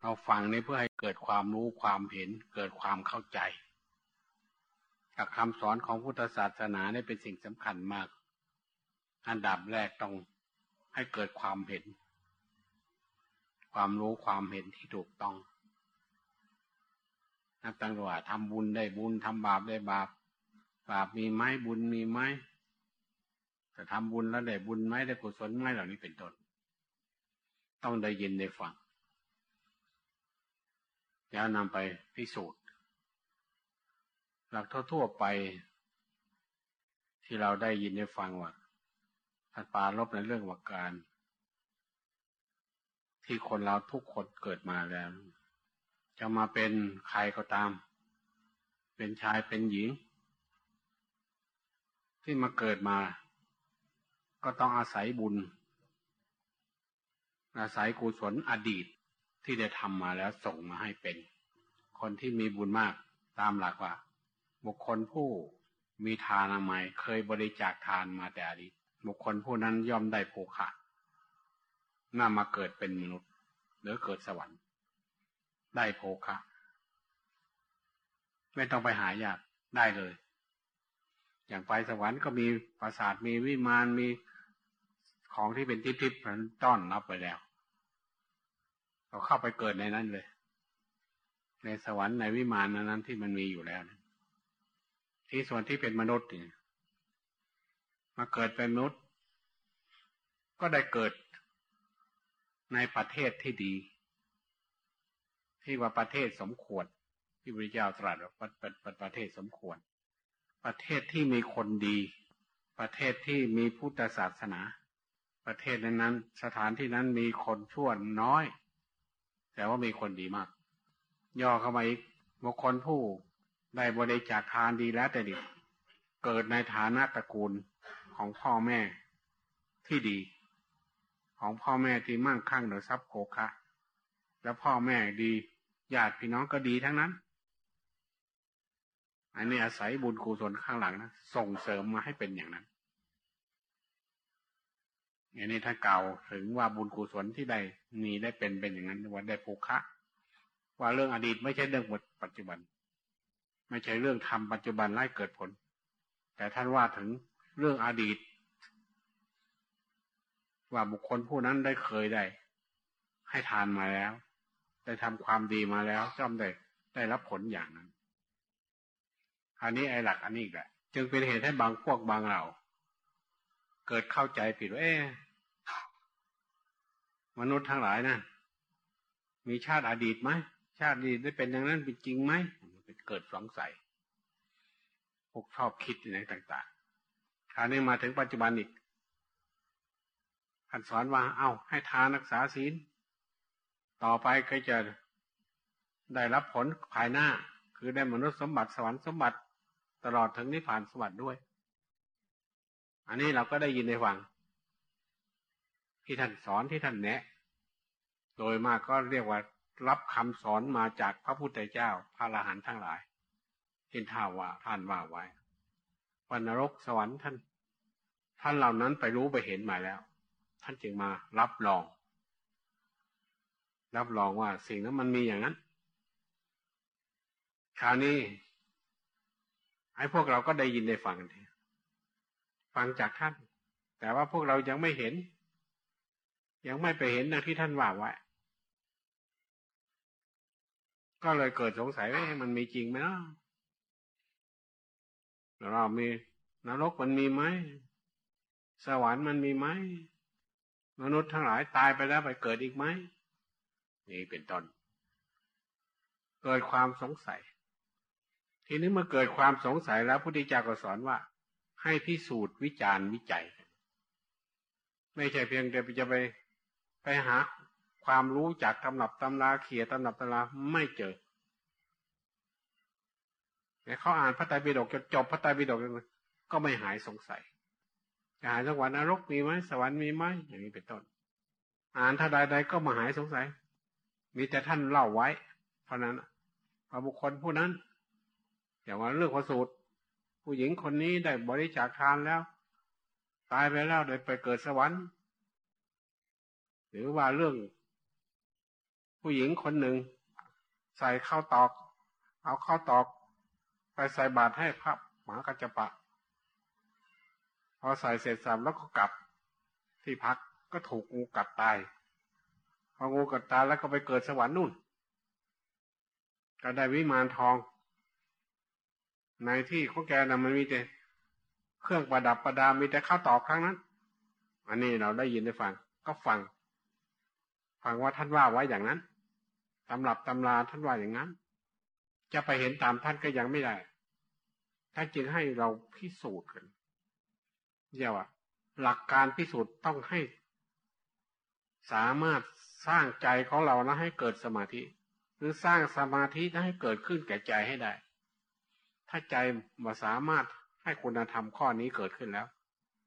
เราฟังนี้เพื่อให้เกิดความรู้ความเห็น เกิดความเข้าใจกับคำสอนของพุทธศาสนาเนี่เป็นสิ่งสำคัญมาก อันดับแรกต้องให้เกิดความเห็น ความรู้ความเห็นที่ถูกต้องนับตั้งว่าทำบุญได้บุญทำบาปได้บาป บาปมีไหมบุญมีไหมจะทำบุญแล้วได้บุญไหมได้กุศลไหมเหล่านี้เป็นต้นต้องได้ยินได้ฟัง แล้วนำไปพิสูจน์ หลักทั่วๆไป ที่เราได้ยินได้ฟังว่าทัดปาลบในเรื่องวักการ ที่คนเราทุกคนเกิดมาแล้ว จะมาเป็นใครก็ตาม เป็นชายเป็นหญิง ที่มาเกิดมา ก็ต้องอาศัยบุญ อาศัยกุศลอดีต ที่ได้ทำมาแล้วส่งมาให้เป็น คนที่มีบุญมากตามหลักว่า บุคคลผู้มีทานามัยเคยบริจาคทานมาแต่อดีตบุคคลผู้นั้นย่อมได้โภคะน่ามาเกิดเป็นมนุษย์ หรือเกิดสวรรค์ ได้โภคะไม่ต้องไปหายากได้เลย อย่างไปสวรรค์ก็มีปราสาทมีวิมานมีของที่เป็นทิพย์ๆต้อนรับไปแล้ว เราเข้าไปเกิดในนั้นเลย ในสวรรค์ในวิมานนั้นที่มันมีอยู่แล้วที่ส่วนที่เป็นมนุษย์เนี่ยมาเกิดเป็นมนุษย์ ก็ได้เกิดในประเทศที่ดี ที่ว่าประเทศสมควร ที่พระเจ้าตรัสว่าเป็นประเทศสมควร ประเทศที่มีคนดี ประเทศที่มีพุทธศาสนา ประเทศนั้นๆสถานที่นั้นมีคนชั่วน้อย แต่ว่ามีคนดีมาก ย่อเข้ามาอีกบุคคลผู้ได้บริจาคทานดีแล้วแต่ดิเกิดในฐานะตระกูลของพ่อแม่ที่ดี ของพ่อแม่ที่มั่งคั่งโดยทรัพย์โภคะ แล้วพ่อแม่ดีญาติพี่น้องก็ดีทั้งนั้น อันนี้อาศัยบุญกุศลข้างหลังนะส่งเสริมมาให้เป็นอย่างนั้น อันนี้ถ้าเก่าถึงว่าบุญกุศลที่ได้มีได้เป็นเป็นอย่างนั้นว่าได้ภูคะ ว่าเรื่องอดีตไม่ใช่เรื่องปัจจุบัน ไม่ใช่เรื่องทำปัจจุบันไล่เกิดผล แต่ท่านว่าถึงเรื่องอดีต ว่าบุคคลผู้นั้นได้เคยได้ ให้ทานมาแล้ว ได้ทำความดีมาแล้วย่อมได้ได้รับผลอย่างนั้นอันนี้ไอ้หลักอันนี้แหละจึงเป็นเหตุให้บางพวกบางเหล่า เกิดเข้าใจผิดว่าเอ๊มนุษย์ทั้งหลายนะมีชาติอดีตไหมชาติอดีตได้เป็นอย่างนั้นเป็นจริงไหมเกิดสงสัยพวกชอบคิดในต่างๆคราวนี้มาถึงปัจจุบันอีกท่านสอนว่า เอา้า ให้ทานรักษาศีล ต่อไปก็จะได้รับผลภายหน้า คือได้มนุษย์สมบัติสวรรค์สมบัติ ตลอดถึงนิพพานสมบัติด้วย อันนี้เราก็ได้ยินในฟัง ที่ท่านสอนที่ท่านแนะ โดยมากก็เรียกว่ารับคำสอนมาจากพระพุทธเจ้า พระอรหันต์ทั้งหลายที่ท่าว่าท่านว่าไว้วันนรกสวรรค์ท่าน ท่านเหล่านั้นไปรู้ไปเห็นมาแล้ว ท่านจึงมารับรอง รับรองว่าสิ่งนั้นมันมีอย่างนั้น คราวนี้ไอ้พวกเราก็ได้ยินได้ฟังกัน ฟังจากท่าน แต่ว่าพวกเรายังไม่เห็น ยังไม่ไปเห็นนะที่ท่านว่าไว้ก็เลยเกิดสงสัยว่ามันมีจริงไหมเนาะเรามีนรกมันมีไหมสวรรค์มันมีไหมมนุษย์ทั้งหลายตายไปแล้วไปเกิดอีกไหมนี่เป็นต้นเกิดความสงสัย ทีนี้เมื่อเกิดความสงสัยแล้วพุทธเจ้าก็สอนว่า ให้พิสูจน์วิจารณ์วิจัย ไม่ใช่เพียงแต่จะไปไปหาความรู้จากตำรับตำราเขียตำรับตำราไม่เจอเขาอ่านพระไตรปิฎกจนจบพระไตรปิฎกก็ไม่หายสงสัยจะหายสวรรค์นรกมีไหมสวรรค์มีไหมอย่างนี้เป็นต้น อ่านถ้าใดๆก็มาหายสงสัย มีแต่ท่านเล่าไว้เพราะนั้นพระบุคคลผู้นั้น อย่างว่าเรื่องขอสูตร ผู้หญิงคนนี้ได้บริจาคทานแล้ว ตายไปแล้วได้ไปเกิดสวรรค์ หรือว่าเรื่อง ผู้หญิงคนหนึ่ง ใส่ข้าวตอก เอาข้าวตอก ไปใส่บาตรให้พระหมากัจจปะ พอใส่เสร็จสับแล้วก็กลับ ที่พักก็ถูกงูกัดตายพองูกัดตายแล้วก็ไปเกิดสวรรค์นู่น ก็ได้วิมานทอง ในที่ของแกนะมันมีแต่เครื่องประดับประดามีแต่ข้าวตอกครั้งนั้น อันนี้เราได้ยินได้ฟัง ก็ฟัง ฟังว่าท่านว่าไว้อย่างนั้นตำรับตำราท่านว่าอย่างนั้น จะไปเห็นตามท่านก็ยังไม่ได้ท่านจึงให้เราพิสูจน์กันเรียว่าหลักการพิสูจน์ต้องให้ สามารถสร้างใจของเรานะให้เกิดสมาธิ หรือสร้างสมาธิให้เกิดขึ้นแก่ใจให้ได้ ถ้าใจมาสามารถให้คุณธรรมข้อนี้เกิดขึ้นแล้ว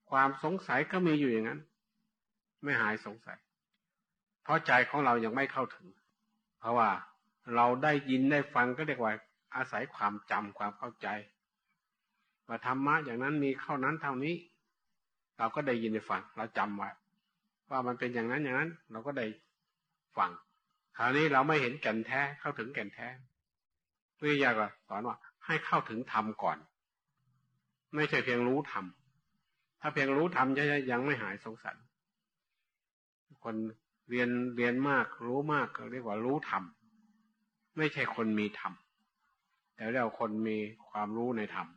ความสงสัยก็มีอยู่อย่างนั้น ไม่หายสงสัย เพราะใจของเรายังไม่เข้าถึง เพราะว่าเราได้ยินได้ฟังก็เรียกว่า อาศัยความจำความเข้าใจว่าธรรมะอย่างนั้นมีเข้านั้นเท่านี้ เราก็ได้ยินได้ฟังเราจำไว้ว่ามันเป็นอย่างนั้นอย่างนั้น เราก็ได้ฟังคราวนี้เราไม่เห็นแก่นแท้เข้าถึงแก่นแท้วิทยาก็สอนว่า ให้เข้าถึงธรรมก่อน ไม่ใช่เพียงรู้ธรรมถ้าเพียงรู้ธรรมจะยังไม่หายสงสัยคนเรียนเรียนมากรู้มากเรียกว่ารู้ธรรมไม่ใช่คนมีธรรมแต่เรียกว่าคนมีความรู้ในธรรม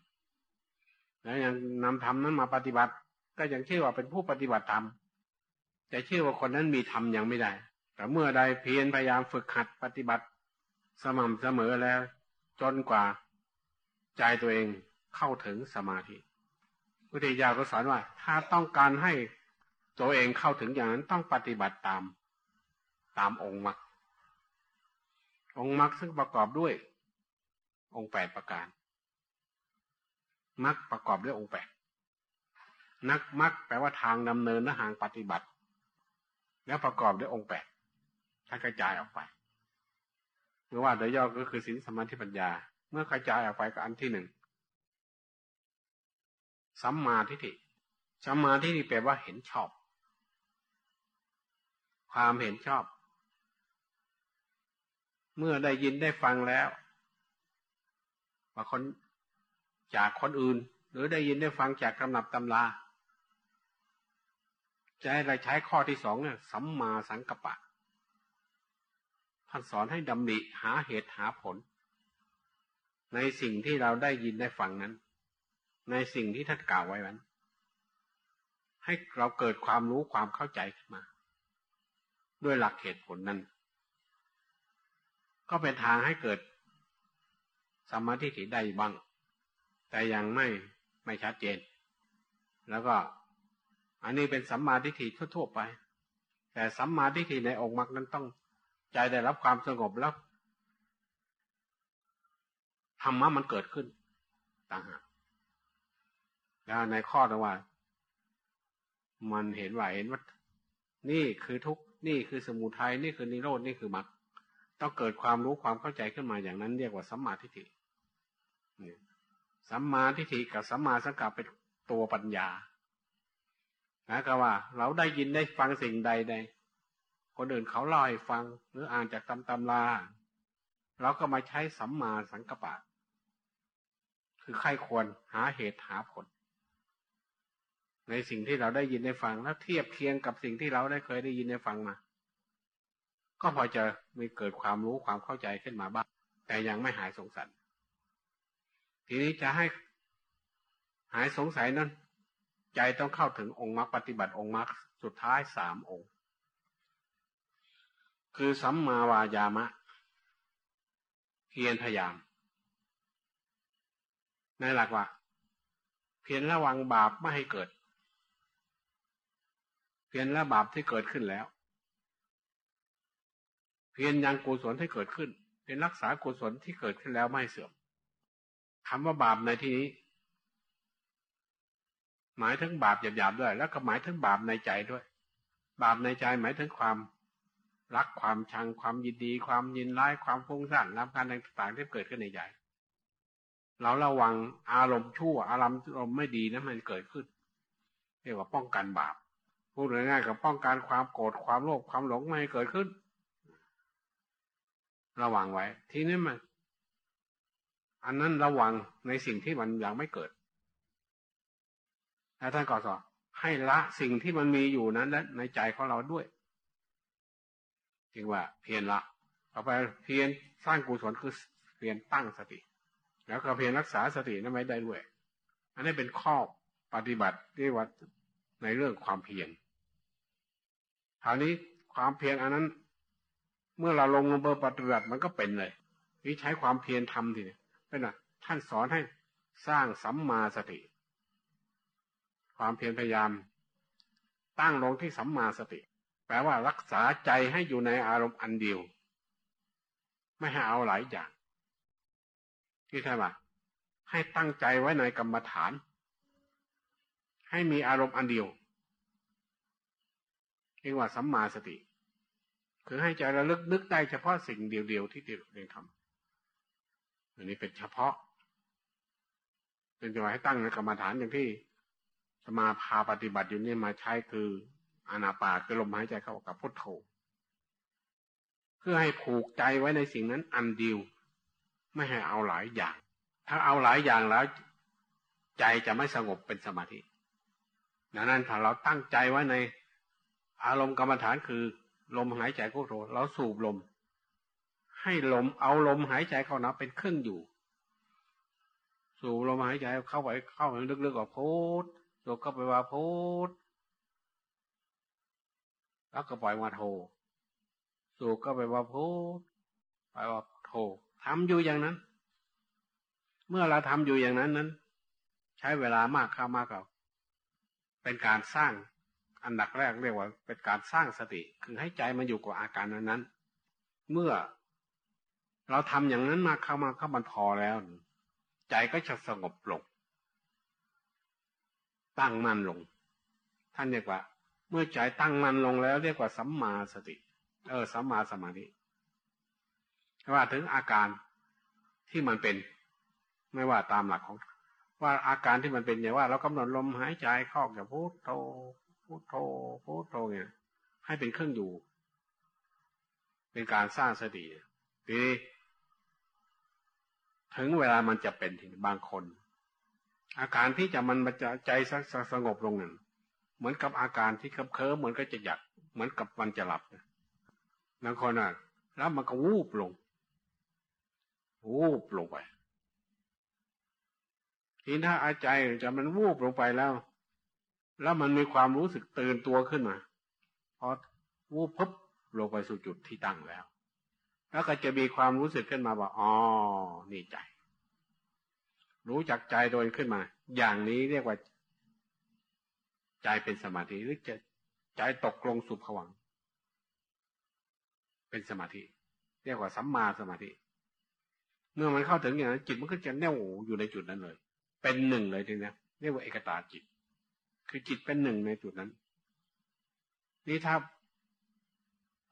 แล้วยังนำธรรมนั้นมาปฏิบัติ ก็ยังชื่อว่าเป็นผู้ปฏิบัติธรรมแต่ชื่อว่าคนนั้นมีธรรมยังไม่ได้ แต่เมื่อใดเพียรพยายามฝึกหัดปฏิบัติ สม่ำเสมอแล้ว จนกว่า ใจตัวเองเข้าถึงสมาธิพุทธิยาก็สอนว่า ถ้าต้องการให้ตัวเองเข้าถึงอย่างนั้นต้องปฏิบัติตาม ตามองค์มรรคองค์มรรคซึ่งประกอบด้วย องค์แปดประการมรรคประกอบด้วยองค์แปดนักมักแปลว่าทางดำเนินและหางปฏิบัติ แล้วประกอบด้วยองค์แปดถ้ากระจายออกไปเมื่อว่าโดยย่อก็คือสินสมาธิปัญญา เมื่อกระจายออกไปก็อันที่หนึ่งสัมมาทิฏฐิสัมมาทิฏฐิแปลว่าเห็นชอบ ความเห็นชอบ เมื่อได้ยินได้ฟังแล้วว่าคนจากคนอื่น หรือได้ยินได้ฟังจากกำนับตำราจะให้เราใช้ข้อที่สองเนี่ยสัมมาสังกัปปะท่านสอนให้ดำริหาเหตุหาผล ในสิ่งที่เราได้ยินได้ฟังนั้น ในสิ่งที่ท่านกล่าวไว้นั้น ให้เราเกิดความรู้ความเข้าใจขึ้นมา ด้วยหลักเหตุผลนั้น ก็เป็นทางให้เกิดสมาธิถิได้บ้าง แต่ยังไม่ไม่ชัดเจน แล้วก็ อันนี้เป็นสัมมาทิฏฐิทั่วๆไป แต่สัมมาทิฏฐิในองค์มรรคนั้นต้องใจได้รับความสงบแล้ว รรมะมันเกิดขึ้นต่างหากแล้วในข้อที่ว่า มันเห็นว่าเห็นว่า นี่คือทุกนี่คือสมุทัยนี่คือนิโรดนี่คือมรรคต้องเกิดความรู้ความเข้าใจขึ้นมาอย่างนั้น เรียกว่าสัมมาทิฏฐิสัมมาทิฏฐิกับสัมมาสังกัปเป็นตัวปัญญานะก็ว่า เราได้ยินได้ฟังสิ่งใดใดคนอื่นเขาเล่าให้ฟัง หรืออ่านจากตำตำราเราก็มาใช้สัมมาสังกปะ คือใครควรหาเหตุหาผล ในสิ่งที่เราได้ยินได้ฟังแล้วเทียบเคียงกับสิ่งที่เราได้เคยได้ยินได้ฟังมา ก็พอจะมีเกิดความรู้ความเข้าใจขึ้นมาบ้าง แต่ยังไม่หายสงสัยทีนี้จะให้หายสงสัยนั้น ใจต้องเข้าถึงองค์มรรคปฏิบัติองค์มรรคสุดท้ายสามองค์ คือสัมมาวายามะ เพียรพยายาม ในหลักว่า เพียรระวังบาปไม่ให้เกิด เพียรละบาปที่เกิดขึ้นแล้ว เพียรยังกุศลที่เกิดขึ้น เป็นรักษากุศลที่เกิดขึ้นแล้วไม่เสื่อมคำว่าบาปในที่นี้ หมายถึงบาปหยาบๆด้วย แล้วก็หมายถึงบาปในใจด้วย บาปในใจหมายถึงความรักความชังความยินดี ความยินร้ายความฟุ้งซ่านรับการต่างๆที่เกิดขึ้นในใจ เราระวังอารมณ์ชั่วอารมณ์ไม่ดีนะมันเกิดขึ้นเรียกว่าป้องกันบาปพูดง่ายๆกับป้องกันความโกรธความโลภความหลงไม่ให้เกิดขึ้น ระวังไว้ ทีนี้มัน อันนั้นระวังในสิ่งที่มันยังไม่เกิดแล้วท่านก็สอนให้ละสิ่งที่มันมีอยู่นั้นและในใจของเราด้วยจึงว่าเพียรละต่อไปเพียรสร้างกุศลคือเพียรตั้งสติ แล้วก็เพียรรักษาสตินั้นไว้ได้ด้วย อันนี้เป็นข้อปฏิบัติที่ว่าในเรื่องความเพียรคราวนี้ความเพียรอันนั้น เมื่อเราลงลงเบอร์ปฏิบัติมันก็เป็นเลยนี่ใช้ความเพียรทำทีนี้เป็นอะท่านสอนให้สร้างสัมมาสติ ความเพียรพยายาม ตั้งลงที่สัมมาสติ แปลว่ารักษาใจให้อยู่ในอารมณ์อันเดียว ไม่ให้เอาหลายอย่าง ที่แท้ว่าให้ตั้งใจไว้ในกรรมฐาน ให้มีอารมณ์อันเดียวเรียกว่าสัมมาสติ คือให้ใจระลึกนึกได้เฉพาะสิ่งเดียวๆที่เรียนทำอันนี้เป็นเฉพาะ เป็นจังหวะให้ตั้งในกรรมฐานอย่างที่สมาพาปฏิบัติอยู่นี่มาใช้คืออานาปาคือลมหายใจเข้ากับพุทโธเพื่อให้ผูกใจไว้ในสิ่งนั้นอันเดียว ไม่ให้เอาหลายอย่าง ถ้าเอาหลายอย่างแล้ว ใจจะไม่สงบเป็นสมาธิดังนั้นถ้าเราตั้งใจไว้ใน อารมณ์กรรมฐานคือ ลมหายใจพุทโธเราสูบลม ให้ลมเอาลมหายใจเข้านะเป็นเครื่องอยู่ สูบลมหายใจเข้าไปเข้าไปลึกๆออกพุทสูบเข้าไปว่าพุทแล้วก็ปล่อยมาโทสูบก็ไปว่าพุทปล่อยว่าโท ทำอยู่อย่างนั้น เมื่อเราทำอยู่อย่างนั้นนั้น ใช้เวลามากเข้ามากเก่าเป็นการสร้างอันดับแรกเรียกว่า เป็นการสร้างสติ คือให้ใจมันอยู่กับอาการนั้นนั้น เมื่อเราทำอย่างนั้นมาเข้ามาเข้ามันพอแล้ว ใจก็จะสงบลงตั้งมั่นลง ท่านเรียกว่า เมื่อใจตั้งมั่นลงแล้ว เรียกว่าสัมมาสติ เออสัมมาสมาธิ ว่าถึงอาการที่มันเป็น ไม่ว่าตามหลักของ ว่าอาการที่มันเป็นอย่างว่า เรากำหนดลมหายใจเข้ากับพุทโธพุทโธพุทโธเนี่ย ให้เป็นเครื่องอยู่ เป็นการสร้างสติทีนี้ถึงเวลามันจะเป็นทีบางคน อาการที่จะมันจะใจสงบลงนั่นเหมือนกับอาการที่เคลิ้มเคลิ้มเหมือนก็จะหยัดเหมือนกับมันจะหลับบางคนอะ แล้วมันก็วูบลง วูบลงไปทีถ้าอาใจจะมันวูบลงไปแล้ว แล้วมันมีความรู้สึกตื่นตัวขึ้นมาพอวูบปุ๊บลงไปสู่จุดที่ตั้งแล้ว แล้วก็จะมีความรู้สึกขึ้นมาว่าอ๋อนี่ใจ รู้จักใจโดยขึ้นมา อย่างนี้เรียกว่า ใจเป็นสมาธิหรือจะใจตกลงสู่ผวัง เป็นสมาธิ เรียกว่าสัมมาสมาธิ เมื่อมันเข้าถึงอย่างนั้นจิตมันก็จะแน่วอยู่ในจุดนั้นเลย เป็นหนึ่งเลยทีนี้เรียกว่าเอกตาจิต คือจิตเป็นหนึ่งในจุดนั้น นี่ถ้า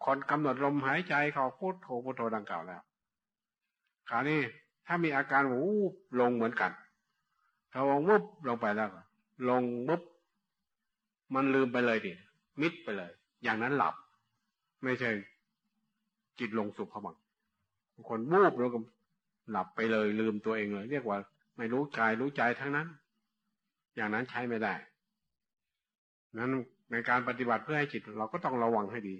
คนกำหนดลมหายใจเขาพุทโธพุทโธดังกล่าวแล้วคราวนี้ถ้ามีอาการวูบลงเหมือนกันถ้าลงวุบลงไปแล้วลงวุบมันลืมไปเลยดิมิดไปเลย อย่างนั้นหลับ ไม่ใช่จิตลงสุขบังบางคนวูบแล้วก็ หลับไปเลยลืมตัวเองเลย เรียกว่า ไม่รู้กายรู้ใจทั้งนั้น อย่างนั้นใช้ไม่ได้นั้นในการปฏิบัติเพื่อให้จิต เราก็ต้องระวังให้ดี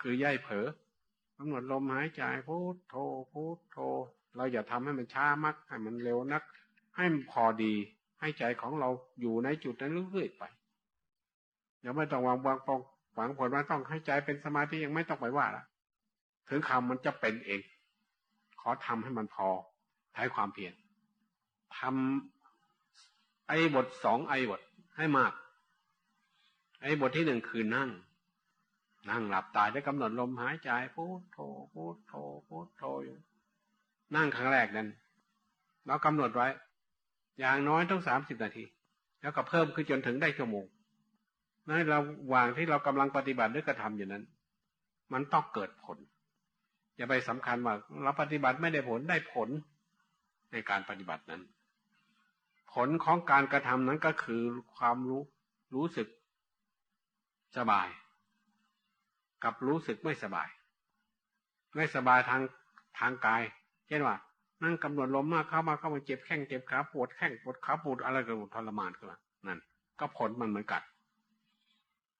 คือย่ายเผลอกำหนดลมหายใจพุทโธพุทโธ เราอย่าทำให้มันช้ามักให้มันเร็วนัก ให้มันพอดี ให้ใจของเราอยู่ในจุดนั้นเรื่อยๆไปอย่าไม่ต้องวางวางปองหวังผลว่าต้องให้ใจเป็นสมาธิยังไม่ต้องไปว่าละถึงคำมันจะเป็นเอง ขอทำให้มันพอใช้ความเพียรทำไอ้บทสองไอ้บทให้มาก ไอ้บทที่หนึ่งคือนั่ง นั่งหลับตาได้กำหนดลมหายใจพุทโธพุทโธพุทโธอยู่นั่งครั้งแรกนั้นเรากำหนดไว้ อย่างน้อยต้องสามสิบนาที แล้วก็เพิ่มขึ้นจนถึงได้ชั่วโมงนั่นเราวางที่เรากำลังปฏิบัติด้วยกระทำอยู่นั้น มันต้องเกิดผล อย่าไปสำคัญว่าเราปฏิบัติไม่ได้ผลได้ผลในการปฏิบัตินั้น ผลของการกระทำนั้นก็คือความรู้รู้สึกสบาย กับรู้สึกไม่สบาย ไม่สบายทางทางกาย เช่นว่า นั่งกำหนดลมมากเข้ามาเข้ามาเจ็บแข้งเจ็บขาปวดแข้งปวดขาปวดอะไรก็ทรมานขึ้นมานั่น ก็ผลมันเหมือนกัน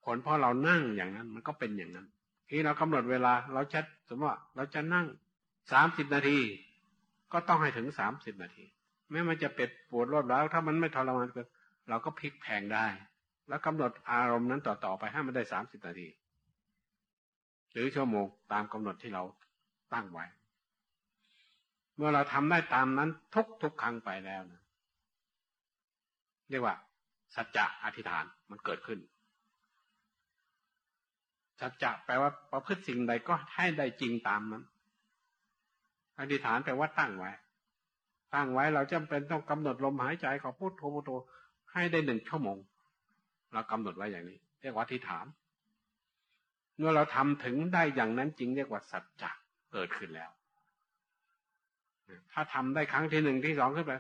ผลพราะเรานั่งอย่างนั้น มันก็เป็นอย่างนั้น ที่เรากำหนดเวลา เราจะสมมติว่าเราจะนั่งสามสิบนาที ก็ต้องให้ถึงสามสิบนาที แม้มันจะเป็ดปวดรอบแล้ว ถ้ามันไม่ทรมานเกินเราก็พลิกแพงได้ แล้วกำหนดอารมณ์นั้นต่อๆไปให้มันได้สามสิบนาที หรือชั่วโมงตามกำหนดที่เราตั้งไว้ เมื่อเราทำได้ตามนั้นทุกทุกครั้งไปแล้วนะเรียกว่า สัจจะอธิษฐานมันเกิดขึ้น สัจจะแปลว่าประพฤติสิ่งใดก็ให้ได้จริงตามนั้น อธิษฐานแปลว่าตั้งไว้ ตั้งไว้เราจำเป็นต้องกำหนดลมหายใจขอพูดโทโมโตให้ได้หนึ่งชั่วโมง เรากำหนดไว้อย่างนี้ เรียกว่าทิฏฐาน เมื่อเราทำถึงได้อย่างนั้นจริงเรียกว่าสัจจะเกิดขึ้นแล้ว ถ้าทำได้ครั้งที่หนึ่งที่สองขึ้นไป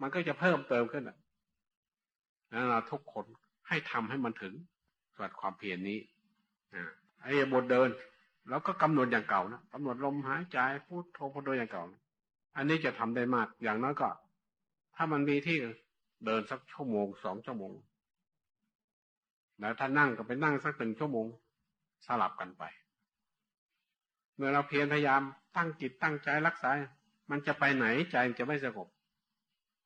มันก็จะเพิ่มเติมขึ้นนั้นเราทุกคนให้ทำให้มันถึงสวนความเพียรนนี้ ไอ้บทเดินเราก็กำหนดอย่างเก่านะกำหนดลมหายใจพูดโทโพโดอย่างเก่านะอันนี้จะทำได้มากอย่างน้อยก็ ถ้ามันมีที่เดินสักชั่วโมงสองชั่วโมงแล้วถ้านั่งก็ไปนั่งสักหนึ่งชั่วโมงสลับกันไป เมื่อเราเพียรพยายามตั้งจิตตั้งใจรักษา มันจะไปไหนใจจะไม่สงบ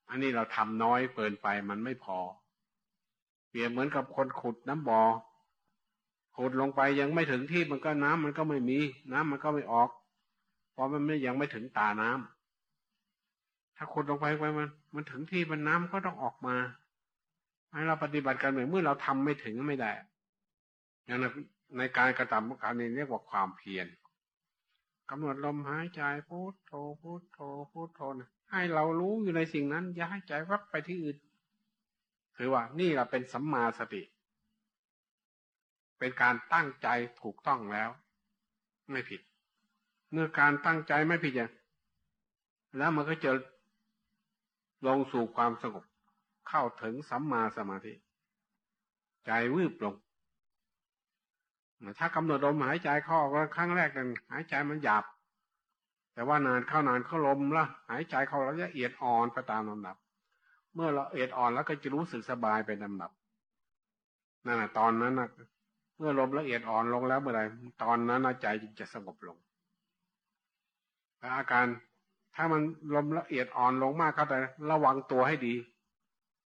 อันนี้เราทำน้อยเกินไปมันไม่พอ เปรียบเหมือนกับคนขุดน้ำบ่อ ขุดลงไปยังไม่ถึงที่มันก็น้ำมันก็ไม่มี น้ำมันก็ไม่ออก เพราะมันไม่ยังไม่ถึงตาน้ำถ้าขุดลงไปไปมัน มันถึงที่มันน้ำก็ต้องออกมาให้เราปฏิบัติกันเหมือนเมื่อเราทำไม่ถึงไม่ได้อย่างในในการกระทำการนี้เรียกว่าความเพียรกำหนดลมหายใจพุทโธพุทโธพุทโธนะให้เรารู้อยู่ในสิ่งนั้น อย่าให้ใจวักไปที่อื่น คือว่านี่เราเป็นสัมมาสติ เป็นการตั้งใจถูกต้องแล้ว ไม่ผิด เมื่อการตั้งใจไม่ผิดอย่างแล้วมันก็จะลงสู่ความสงบเข้าถึงสัมมาสมาธิ ใจวืบลง ถ้ากำหนดลมหายใจเข้าออกครั้งแรกนั้นหายใจมันหยาบ แต่ว่านานเข้านานเข้าลมละหายใจเข้าแล้วจะเอียดอ่อนไปตามลำดับ เมื่อเราเอียดอ่อนแล้วก็จะรู้สึกสบายเป็นลำดับนั่นแหะตอนนั้นนะ มื่อลมละเอียดอ่อนลงแล้วเมื่อไรตอนนั้นใจจะสงบลงอาการถ้ามันลมละเอียดอ่อนลงมากเข้าไประวังตัวให้ดี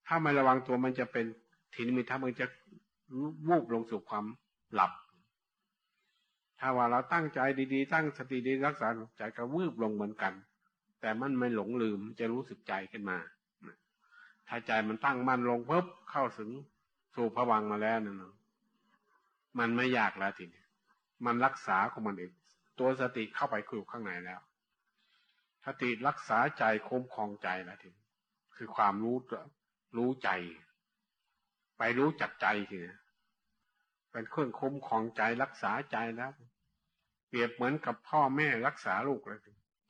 ถ้าไม่ระวังตัวมันจะเป็นทีนิมิถ้ามันจะวูบลงสู่ความหลับ ถ้าว่าเราตั้งใจดีๆ ตั้งสติดีรักษาใจก็วูบลงเหมือนกัน แต่มันไม่หลงลืมจะรู้สึกใจขึ้นมา ถ้าใจมันตั้งมั่นลงปุ๊บเข้าถึงสู่ผวังมาแล้วนั่น มันไม่ยากแล้วทีนี้มันรักษาของมันเองตัวสติเข้าไปคุยข้างในแล้วสติรักษาใจคุ้มครองใจนะทีคือความรู้รู้ใจ ไปรู้จักใจทีนี้เป็นเครื่องคุ้มครองใจรักษาใจแล้ว เปรียบเหมือนกับพ่อแม่รักษาลูกเลย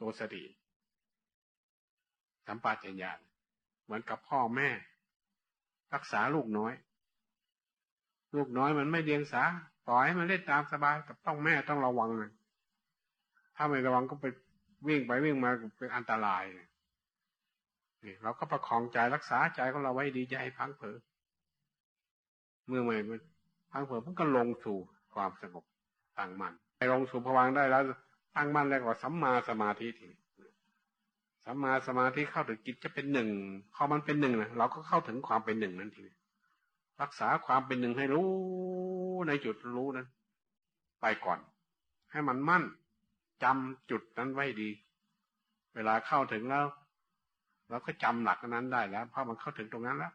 ตัวสติสัมปชัญญะเหมือนกับพ่อแม่ รักษาลูกน้อย ลูกน้อยมันไม่เดียงสาปล่อยให้มันเล่นตามสบายแต่ต้องแม่ต้องระวังนะถ้าไม่ระวังก็ไปวิ่งไปวิ่งมาเป็นอันตรายนี่เราก็ประคองใจรักษาใจของเราไว้ดีใจพังเผอเมื่อไม่พังเผอมันก็ลงสู่ความสงบตั้งมัน่นไปลงสู่ภวังได้แล้วตั้งมั่นแล้วก็สัมมาสมาธิทีสัมมาสมาธิเข้าถึงจิตจะเป็นหนึ่งพอมันเป็นหนึ่งนะเราก็เข้าถึงความเป็นหนึ่งนั่นที รักษาความเป็นหนึ่งให้รู้ในจุดรู้นั้น ไปก่อน ให้มันมั่นจำจุดนั้นไว้ดี เวลาเข้าถึงแล้วเราก็จำหลักนั้นได้แล้ว เพราะมันเข้าถึงตรงนั้นแล้ว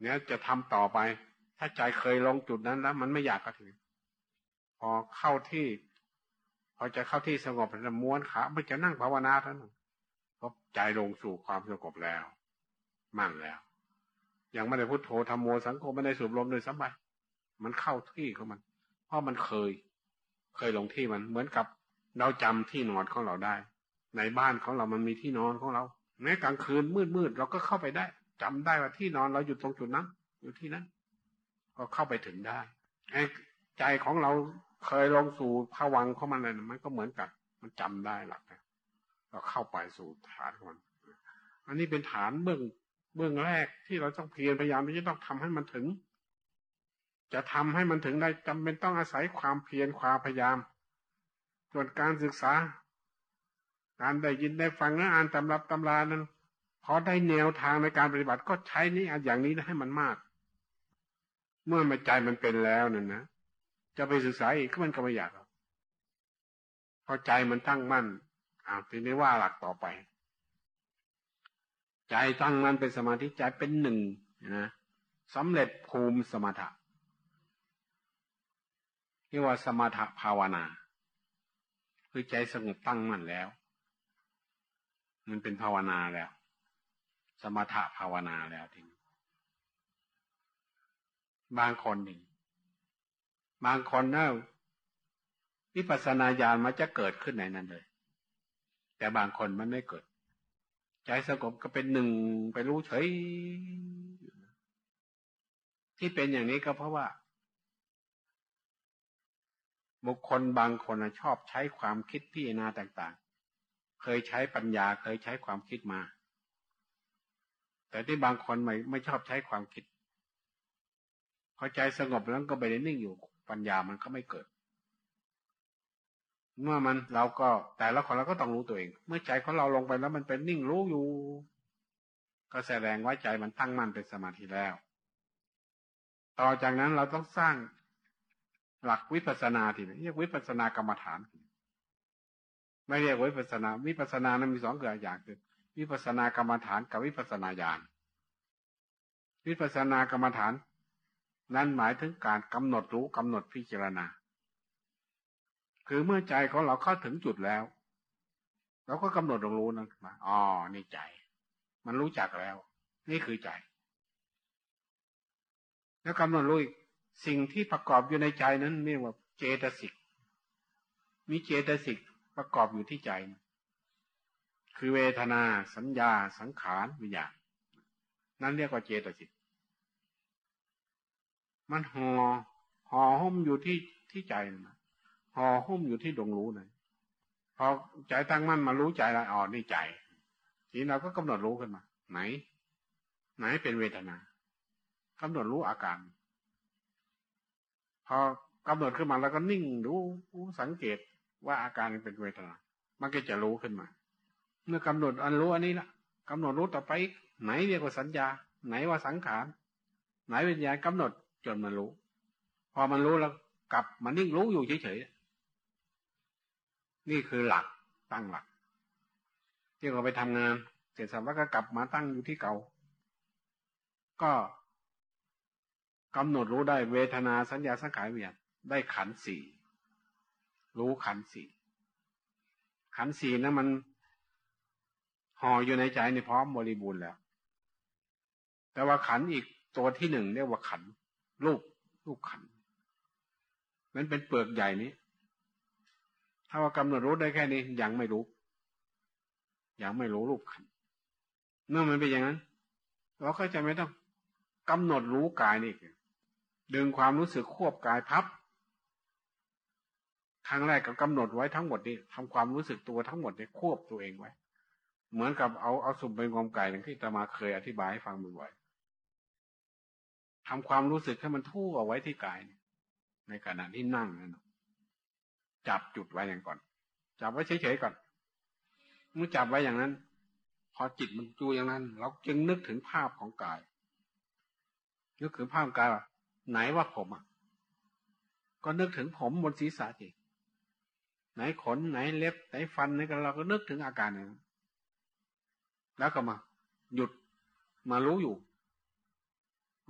เนี่ยจะทำต่อไป ถ้าใจเคยลงจุดนั้นแล้ว มันไม่อยากก็ถึง พอเข้าที่ พอจะเข้าที่สงบจะม้วนขาไม่จะนั่งภาวนาท่านั้นเพราะใจลงสู่ความสงบแล้ว มั่นแล้ว ยังไม่ได้พุทโธธรรมโมสังโฆไม่ได้สูบลมเลยสัมไปมันเข้าที่ของมัน เพราะมันเคย เคยลงที่มัน เหมือนกับเราจำที่นอนของเราได้ ในบ้านของเรามันมีที่นอนของเราแม้กลางคืนมืดมืดเราก็เข้าไปได้จำได้ว่าที่นอนเราอยู่ตรงจุดนั้น อยู่ที่นั้น ก็เข้าไปถึงได้ใจของเราเคยลงสู่ภวังของมันเลยมันก็เหมือนกัน มันจำได้หลักนะเราเข้าไปสู่ฐานของมัน อันนี้เป็นฐานเบื้อง เบื้องแรกที่เราต้องเพียรพยายามที่จะต้องทำให้มันถึง จะทำให้มันถึงได้จำเป็นต้องอาศัยความเพียรความพยายาม ส่วนการศึกษา การได้ยินได้ฟังและอ่านตำรับตำรานั้นพอได้แนวทางในการปฏิบัติก็ใช้นี้อย่างนี้ให้มันมาก เมื่อมาใจมันเป็นแล้วนั่นนะจะไปศึกษาอีกก็มันก็ไม่อยากพอใจมันตั้งมั่นอ่าทีนี้ว่าหลักต่อไป ใจตั้งมันเป็นสมาธิใจเป็นหนึ่งนะสำเร็จภูมิสมถะเรียกว่าสมถะภาวนา คือใจสงบตั้งมั่นแล้ว มันเป็นภาวนาแล้ว สมถะภาวนาแล้วทีนี้บางคนนึ่บางคนนะวิปัสสนาญาณมันจะเกิดขึ้นในนั้นเลย แต่บางคนมันไม่เกิด ใจสงบก็เป็นหนึ่งไปรู้เฉย ที่เป็นอย่างนี้ก็เพราะว่า บุคคลบางคนชอบใช้ความคิดพิจารณาต่างๆ เคยใช้ปัญญาเคยใช้ความคิดมา แต่ที่บางคนไม่ไม่ชอบใช้ความคิดพอใจสงบแล้วก็ไปนิ่งอยู่ปัญญามันก็ไม่เกิด เมื่อมันเราก็แต่ละคนเราก็ต้องรู้ตัวเอง เมื่อใจของเราลงไปแล้วมันเป็นนิ่งรู้อยู่ ก็แสดงว่าใจมันตั้งมั่นเป็นสมาธิแล้ว ต่อจากนั้นเราต้องสร้างหลักวิปัสสนาทีนี้เรียกวิปัสสนากรรมฐาน ไม่เรียกวิปัสสนา วิปัสสนานั้นมีสองอย่างคือ วิปัสสนากรรมฐานกับวิปัสสนาญาณวิปัสสนากรรมฐาน นั่นหมายถึงการกำหนดรู้กำหนดพิจารณา คือเมื่อใจของเราเข้าถึงจุดแล้ว เราก็กำหนดรู้นั่นมาอ๋อนี่ใจ มันรู้จักแล้ว นี่คือใจ แล้วกำหนดรู้อีกสิ่งที่ประกอบอยู่ในใจนั้นเรียกว่าเจตสิก มีเจตสิกประกอบอยู่ที่ใจ คือเวทนา สัญญา สังขารวิญญาณนั่นเรียกว่าเจตสิก มันห่อห่อหุ้มอยู่ที่ที่ใจนะ ห่อหุ้มอยู่ที่ดวงรู้นะพอใจตั้งมั่นมารู้ใจล้วอ๋อนี่ใจ ทีนี้เราก็กำหนดรู้ขึ้นมา ไหน ไหนเป็นเวทนากำหนดรู้อาการ พอกำหนดขึ้นมาแล้วก็นิ่งรู้สังเกตว่าอาการเป็นเวทนา มันก็จะรู้ขึ้นมา เมื่อกำหนดอันรู้อันนี้ละกำหนดรู้ต่อไป ไหนเรียกว่าสัญญา ไหนว่าสังขาร ไหนวิญญาณกำหนดจนมันรู้ พอมันรู้แล้วกลับมานิ่งรู้อยู่เฉยๆ นี่คือหลักตั้งหลักที่เราไปทำงานเสร็จสับแล้วก็กลับมาตั้งอยู่ที่เก่า ก็กำหนดรู้ได้เวทนาสัญญาสังขารวิญญาณได้ขันสี่รู้ขันสี่ขันสี่นั้นมันห่ออยู่ในใจในพร้อมบริบูรณ์แล้ว แต่ว่าขันอีกตัวที่หนึ่งเรียกว่าขันรูปรูปขันมันเป็นเปลือกใหญ่นี้ ถ้าว่ากำหนดรู้ได้แค่นี้ยังไม่รู้ ยังไม่รู้รูปขันเมื่อมันเป็นอย่างนั้นเราก็จะไม่ต้องกำหนดรู้กายนี่ดึงความรู้สึกควบกายพับครั้งแรกก็กำหนดไว้ทั้งหมดนี่ทำความรู้สึกตัวทั้งหมดนี่ควบตัวเองไว้ เหมือนกับเอาเอาสุ่มเป็นงอมไก่อย่างที่ตมาเคยอธิบายให้ฟังบ่อยๆทำความรู้สึกให้มันทั่วเอาไว้ที่กายในขณะที่นั่งนั่น จับจุดไว้อย่างก่อน จับไว้เฉยๆก่อนเมื่อจับไว้อย่างนั้น พอจิตมันจูอย่างนั้น เราจึงนึกถึงภาพของกาย นึกถึงภาพกายว่าไหนว่าผมอะ ก็นึกถึงผมบนศีรษะจิไหนขนไหนเล็บไหนฟันนี่ก็เราก็นึกถึงอาการนั้นแล้วก็มา หยุดมารู้อยู่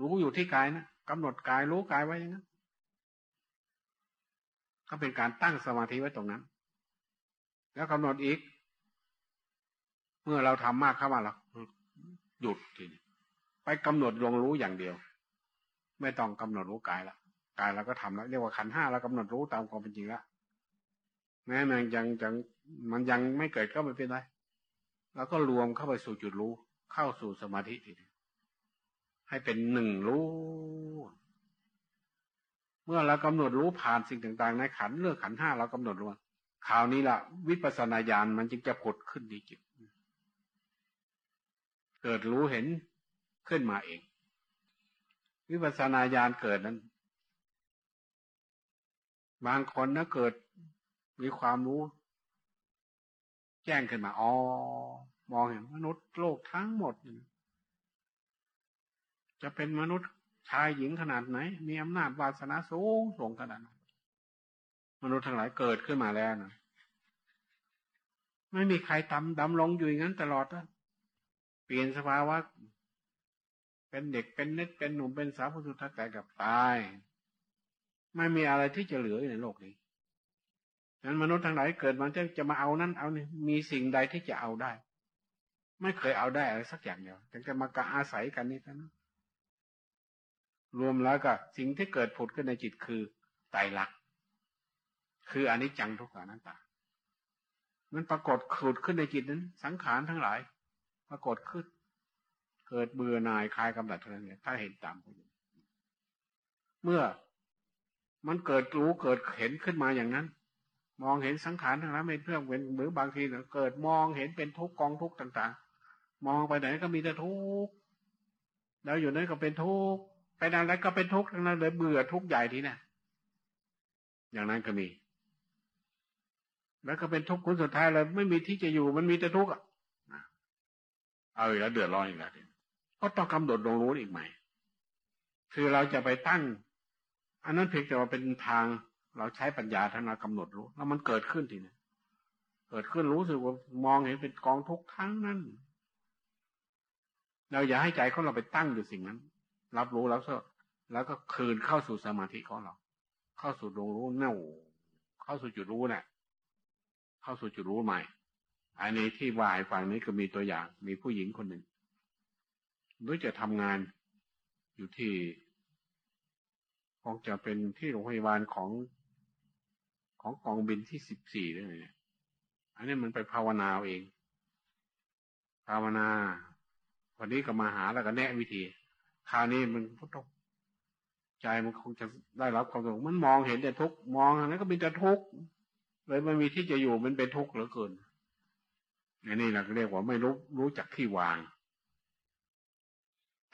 รู้อยู่ที่กายนะกำหนดกายรู้กายไว้อย่างนั้น ก็เป็นการตั้งสมาธิไว้ตรงนั้น แล้วกำหนดอีก เมื่อเราทำมากเข้ามาแล้วหยุดทีนี้ไปกำหนดลงรู้อย่างเดียว ไม่ต้องกำหนดรู้กายละกายเราก็ทำแล้วเรียกว่าขันห้าเรากำหนดรู้ตามความเป็นจริงแล้วแม้มันยังยังมันยังไม่เกิดก็ไม่เป็นไรเราก็รวมเข้าไปสู่จุดรู้ เข้าสู่สมาธิทีนี้ให้เป็นหนึ่งรู้ เมื่อเรากำหนดรู้ผ่านสิ่งต่างๆ ในขันเรื่องขันห้าเรากำหนดรู้คราวนี้ละวิปัสสนาญาณมันจึงจะผุดขึ้นในจิตเกิดรู้เห็นขึ้นมาเอง วิปัสสนาญาณเกิดนั้น บางคนนะเกิดมีความรู้ แจ้งขึ้นมาอ๋อมองเห็นมนุษย์โลกทั้งหมด จะเป็นมนุษย์ ชายหญิงขนาดไหน มีอำนาจวาสนาสูงส่งขนาดไหนมนุษย์ทั้งหลายเกิดขึ้นมาแล้วนะไม่มีใครตำดำลงอยู่อย่างนั้นตลอดนะเปลี่ยนสภาวะเป็นเด็กเป็นเน็ตเป็นหนุ่มเป็นสาวผู้สุดท้ายกับตาย ไม่มีอะไรที่จะเหลืออยู่ในโลกนี้นั้นมนุษย์ทั้งหลายเกิดมาจะจะมาเอานั้นเอานี่มีสิ่งใดที่จะเอาได้ ไม่เคยเอาได้อะไรสักอย่างเดียวแต่จะมากะอาศัยกันนี่เท่านั้น รวมแล้วก็สิ่งที่เกิดผุดขึ้นในจิตคือไตรลักษณ์คืออนิจจังทุกขังนั้นตามันปรากฏขุดขึ้นในจิตนั้น สังขารทั้งหลาย ปรากฏขึ้น เกิดเบื่อหน่ายคลายกำลัดเท่านั้นเนี่ยถ้าเห็นตามเมื่อมันเกิดรู้เกิดเห็นขึ้นมาอย่างนั้น มองเห็นสังขารทั้งหลายเป็นเพื่องเป็นหรือบางทีเกิดมองเห็นเป็นทุกกองทุกต่าง ๆ มองไปไหนก็มีแต่ทุกแล้วอยู่นั้นก็เป็นทุก ไปไหนก็เป็นทุกข์ทั้งนั้นเลยเบื่อทุกข์ใหญ่ทีนี่อย่างนั้นก็มี แล้วก็เป็นทุกข์คนสุดท้ายเลยไม่มีที่จะอยู่มันมีแต่ทุกข์อะเอาอีกแล้วเดือดร้อนอีกแล้วก็ต้องกำหนดลงรู้อีกใหม่ คือเราจะไปตั้ง อันนั้นเพียงแต่ว่าเป็นทางเราใช้ปัญญาทางเรากำหนดรู้ แล้วมันเกิดขึ้นทีนี้เกิดขึ้นรู้สึกว่ามองเห็นเป็นกองทุกข์ทั้งนั้น เราอย่าให้ใจของเราไปตั้งอยู่สิ่งนั้น รับรู้แล้วก็แล้วก็คืนเข้าสู่สมาธิของเรา เข้าสู่ดวงรู้เน่าเข้าสู่จุดรู้เนะ่ยเข้าสู่จุดรู้ใหม่ อันนี้ที่วาให้ฟังนี้ก็มีตัวอย่าง มีผู้หญิงคนหนึ่งรู้จะทำงานอยู่ที่คงจะเป็นที่โรงพยาบาลของของกองบินที่สิบสี่ด้วยเนี่ย อันนี้มันไปภาวนาเอง ภาวนาวันนี้ก็มาหาแล้วก็แนะวิธี คราวนี้มันพุทธใจมันคงจะได้รับความสุขมันมองเห็นแต่ทุกมองอันนั้นก็มีแต่ทุกเลยมันมีที่จะอยู่มันเป็นทุกข์เหลือเกินอันนี้เราเรียกว่าไม่รู้รู้จักที่วาง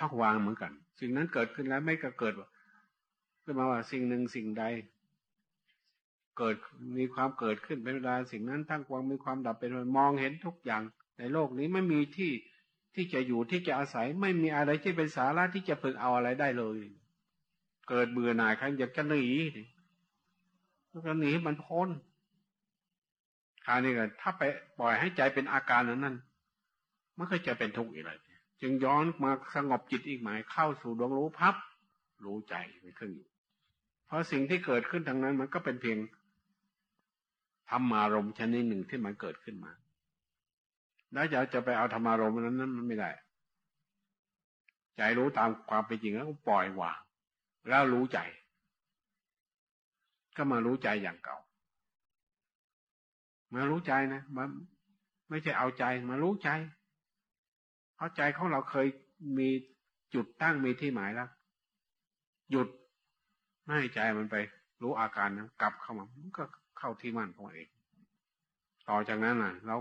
ต้องวางเหมือนกัน สิ่งนั้นเกิดขึ้นแล้วไม่ก็เกิดขึ้นมาว่าสิ่งหนึ่งสิ่งใด เกิดมีความเกิดขึ้นเป็นเวลาสิ่งนั้นทั้งวางมีความดับเป็นมองเห็นทุกอย่างในโลกนี้ไม่มีที่ ที่จะอยู่ที่จะอาศัยไม่มีอะไรที่เป็นสาระที่จะฝึกเอาอะไรได้เลย เกิดเบื่อหน่ายครั้งอยากจะหนีก็หนีมันพ้นคราวนี้ก็ถ้าไปปล่อยให้ใจเป็นอาการนั้นนั้นมันก็จะเป็นทุกข์อีกเลยจึงย้อนมาสงบจิตอีกหมายเข้าสู่ดวงรู้พับ รู้ใจไปขึ้นอยู่ เพราะสิ่งที่เกิดขึ้นทางนั้น มันก็เป็นเพียงธรรมารมชนิดหนึ่งที่มันเกิดขึ้นมา แล้วจะจะไปเอาธรรมารมนั้นนั้นมันไม่ได้ ใจรู้ตามความเป็นจริงแล้วก็ปล่อยวาง แล้วรู้ใจ ก็มารู้ใจอย่างเก่า มารู้ใจนะมาไม่ใช่เอาใจมารู้ใจเพราะใจของเราเคยมีจุดตั้งมีที่หมายแล้ว หยุดไม่ให้ใจมันไป รู้อาการนะกลับเข้ามามันก็เข้าที่มั่นของเอง ต่อจากนั้นน่ะเรา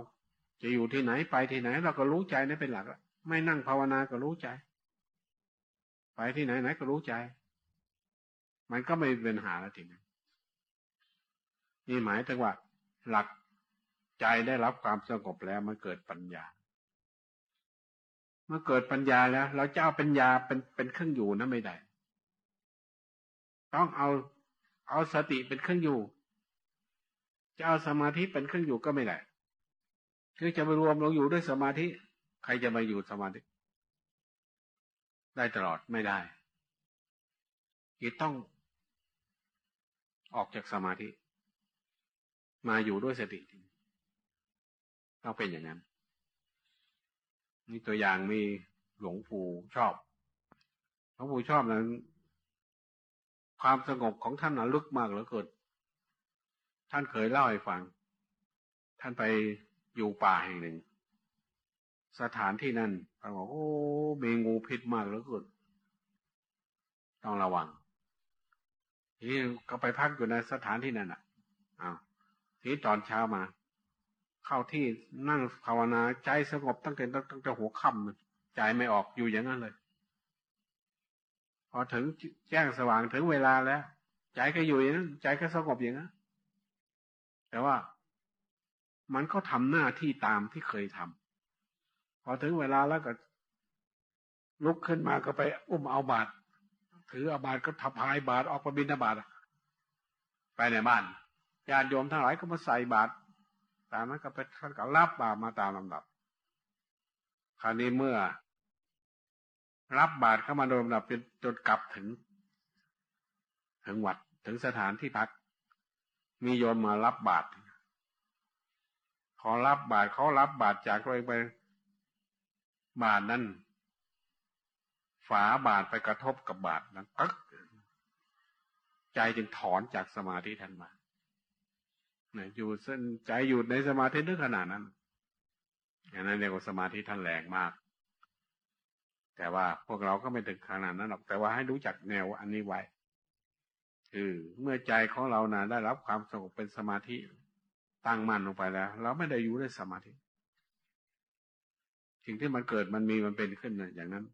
จะอยู่ที่ไหนไปที่ไหน เราก็รู้ใจนั่เป็นหลักละไม่นั่งภาวนาก็รู้ใจ ไปที่ไหนไหนก็รู้ใจ มันก็ไม่เป็นหาแล้วทีนี้นี่หมายถึงว่า หลักใจได้รับความสงบแล้วมันเกิดปัญญา เมื่อเกิดปัญญาแล้ว เราจะเอาปัญญาเป็นเป็นเครื่องอยู่นะไม่ได้ ต้องเอาเอาสติเป็นเครื่องอยู่ จะเอาสมาธิเป็นเครื่องอยู่ก็ไม่ได้ คือจะไปรวมลงอยู่ด้วยสมาธิ ใครจะมาอยู่สมาธิ ได้ตลอดไม่ได้คือต้องออกจากสมาธิ มาอยู่ด้วยสติต้องเป็นอย่างนั้น นี่ตัวอย่างมีหลวงปู่ชอบหลวงปู่ชอบนั้น ความสงบของท่านน่ะลึกมากเหลือเกินท่านเคยเล่าให้ฟัง ท่านไป อยู่ป่าแห่งหนึ่ง สถานที่นั้นท่าบอกโอ้มีงูพิษมากเหลือเกินต้องระวังทีนี้ก็ไปพักอยู่ในสถานที่นั่นอะอ้าวทีนี้ตอนเช้ามา เข้าที่นั่งภาวนาใจสงบตั้งแต่ตั้งแต่หัวค่ำใจไม่ออกอยู่อย่างนั้นเลย พอถึงแจ้งสว่างถึงเวลาแล้ว ใจก็อยู่อย่างนั้นใจก็สงบอย่างนั้นแต่ว่า มันก็ทำหน้าที่ตามที่เคยทำพอถึงเวลาแล้วก็ลุกขึ้นมาก็ไป อุ้มเอาบาตรถืออาบาตรก็ทับพายบาตรออกไปบิณฑบาตไปในบ้านญาติโยมทั้งหลายก็มาใส่บาตรตามนั้นก็ไปท่านก็รับบาตรมาตามลำดับ คราวนี้เมื่อ รับบาตรเข้ามาโดยลำดับจนจนกลับถึง ถึงวัดถึงสถานที่พัก มีโยมมารับบาตร พอรับบาตรเขารับบาตรจากตัวเองไป บาตรนั้น ฝาบาทไปกระทบกับบาทนั้นปึ๊กใจจึงถอนจากสมาธิท่านมาเนี่ยอยู่เส้นใจอยู่ในสมาธินึกขนาดนั้นอย่างนั้นเรียกว่าสมาธิท่านแรงมาก แต่ว่าพวกเราก็ไม่ถึงขนาดนั้นหรอกแต่ว่าให้รู้จักแนวอันนี้ไว้คือเมื่อใจของเรานะได้รับความสงบเป็นสมาธิ ตั้งมั่นลงไปแล้ว เราไม่ได้อยู่ในสมาธิสิ่งที่มันเกิดมันมีมันเป็นขึ้นนะอย่างนั้น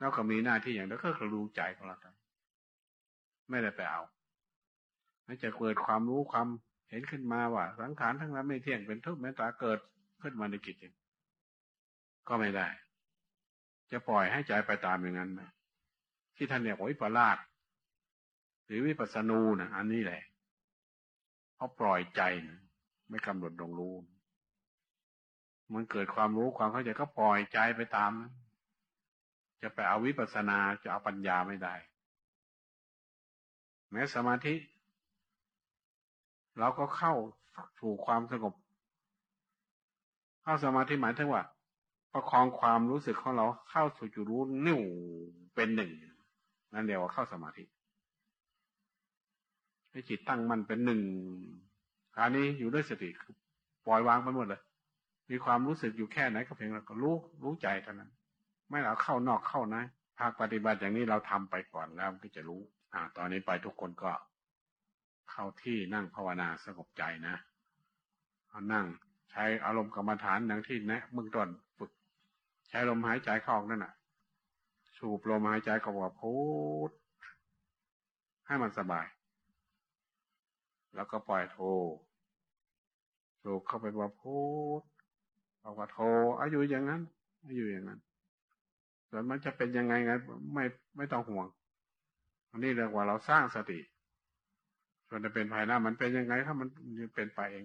เราก็มีหน้าที่อย่างนั้นก็คือรู้ใจของเราไม่ได้ไปเอาไม่จะเกิดความรู้ความเห็นขึ้นมาว่า สังขารทั้งนั้นไม่เที่ยงเป็นทุกข์แม้แต่เกิดขึ้นมาในกิจเองก็ไม่ได้ จะปล่อยให้ใจไปตามอย่างนั้นไหมที่ท่านเรียกว่าวิปลาสหรือวิปัสสนูนะอันนี้แหละ เพราะปล่อยใจนะไม่กำหนดลงรู้ มันเกิดความรู้ความเข้าใจก็ปล่อยใจไปตามนะจะไปเอาวิปัสสนาจะเอาปัญญาไม่ได้ แม้สมาธิ เราก็เข้าสู่ความสงบ เข้าสมาธิหมายถึงว่าประคองความรู้สึกของเราเข้าสู่จุดรู้นิ่วเป็นหนึ่ง นั่นเรียกว่าเข้าสมาธิ ให้จิตตั้งมันเป็นหนึ่งคราวนี้อยู่ด้วยสติปล่อยวางไปหมดเลย มีความรู้สึกอยู่แค่ไหนก็เพียงเราก็รู้รู้ใจเท่านั้น ไม่เราเข้านอกเข้านะภาคปฏิบัติอย่างนี้เราทำไปก่อนแล้วก็จะรู้ อ่า ตอนนี้ไปทุกคนก็ เข้าที่นั่งภาวนาสงบใจนะเอานั่งใช้อารมณ์กรรมฐานอย่างที่แนะเบื้องต้นฝึก ใช้ลมหายใจเข้าออกนั่นน่ะ สูบลมหายใจก็ว่าพูดให้มันสบาย แล้วก็ปล่อยโทสูบเข้าไปว่าพูดบอกว่าโทอายุอย่างนั้นอายุอย่างนั้นส่วนมันจะเป็นยังไงไงไม่ไม่ต้องห่วง อันนี้เรียกว่าเราสร้างสติ ส่วนจะเป็นภายหน้ามันเป็นยังไงถ้ามันเป็นไปเอง